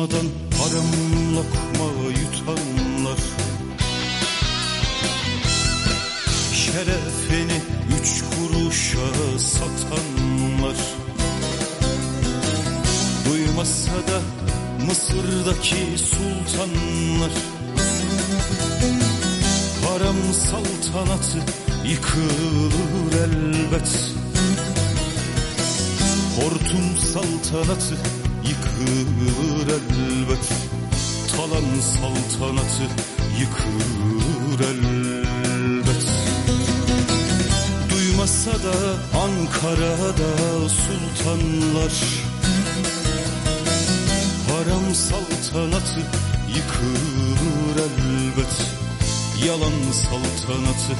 Konuşmadan haram lokma yutanlar. Şerefini üç kuruşa satanlar. Duymasa da Mısır'daki sultanlar. Haram saltanatı yıkılır elbet. Hortum saltanatı yıkılır elbet Talan saltanatı yıkılır elbet. Duymasa da Ankara'da sultanlar Haram saltanatı yıkılır elbet. Yalan saltanatı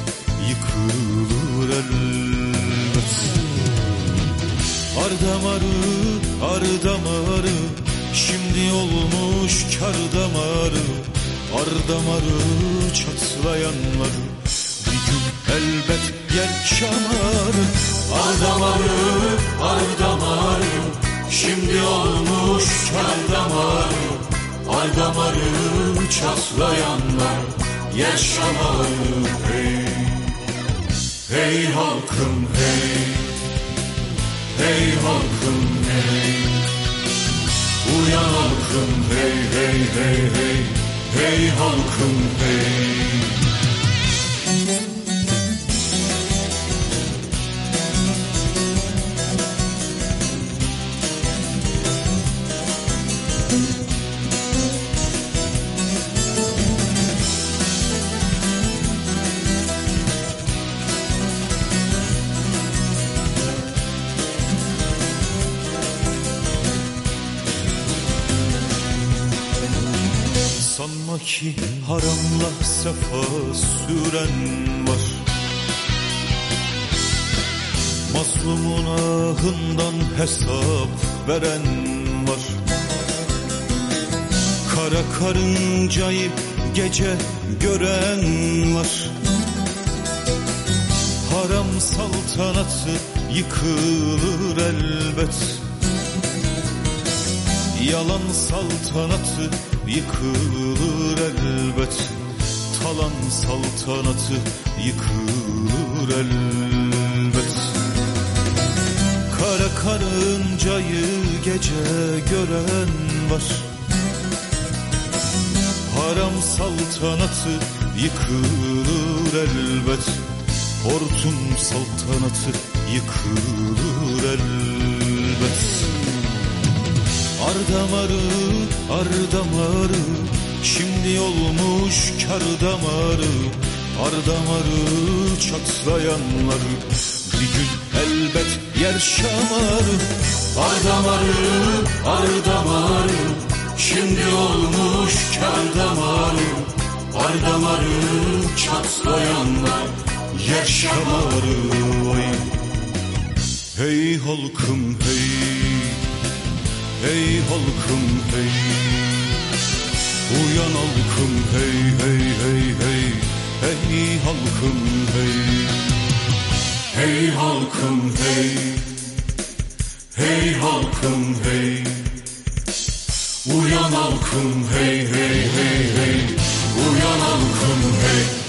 yıkılır elbet. Ardamarı, ardamarı Şimdi olmuş kar damarı Ardamarı çatlayanları Bir gün elbet yer şamarı Ardamarı, ardamarı Şimdi olmuş kar damarı Ardamarı çatlayanlar Yaşamarı hey Hey halkım hey Hey halkım hey. Uyan halkım hey hey hey hey. Hey halkım hey ki haramla sefa süren var. Mazlumun ahından hesap veren var. Kara karıncayı gece gören var. Haram saltanatı yıkılır elbet. Yalan saltanatı yıkılır Talan saltanatı yıkılır elbet. Kara karıncayı gece gören var. Haram saltanatı yıkılır elbet. Hortum saltanatı yıkılır elbet. Ardamarı, ardamarı Şimdi olmuş kar damarı Ardamarı çatlayanları Bir gün elbet yer şamarı Ardamarı, ardamarı Şimdi olmuş kar damarı Ardamarı çatlayanlar. Yer şamarı oy. Hey halkım hey. Hey halkım hey Uyan halkım hey hey hey hey. Hey halkım hey. Hey halkım hey. Hey halkım hey. Uyan halkım hey hey hey hey. Uyan halkım hey.